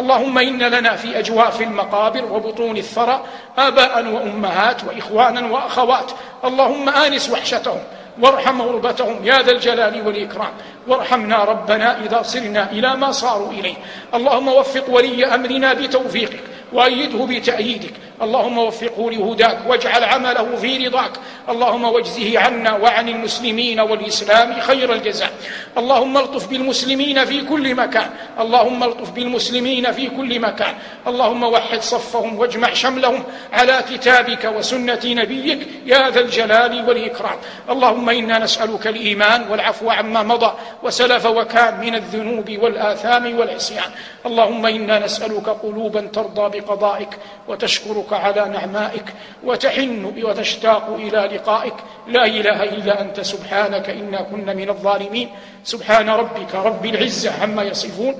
اللهم إن لنا في أجواف المقابر وبطون الثرى آباء وأمهات وإخوانا وأخوات. اللهم آنس وحشتهم وارحم غربتهم يا ذا الجلال والإكرام. وارحمنا ربنا إذا صرنا إلى ما صاروا إليه. اللهم وفق ولي أمرنا بتوفيقك وأيده بتأييدك. اللهم وفقه لهداك واجعل عمله في رضاك. اللهم واجزه عنا وعن المسلمين والإسلام خير الجزاء. اللهم الطف بالمسلمين في كل مكان. اللهم الطف بالمسلمين في كل مكان. اللهم وحد صفهم واجمع شملهم على كتابك وسنة نبيك يا ذا الجلال والإكرام. اللهم إنا نسألك الإيمان والعفو عما مضى وسلف وكان من الذنوب والآثام والعصيان. اللهم إنا نسألك قلوبا ترضى بقضائك وتشكرك على نعمائك وتحن وتشتاق إلى لقائك. لا إله إلا أنت. سبحانك إنا كنا من الظالمين. سبحان ربك رب العزة عما يصفون.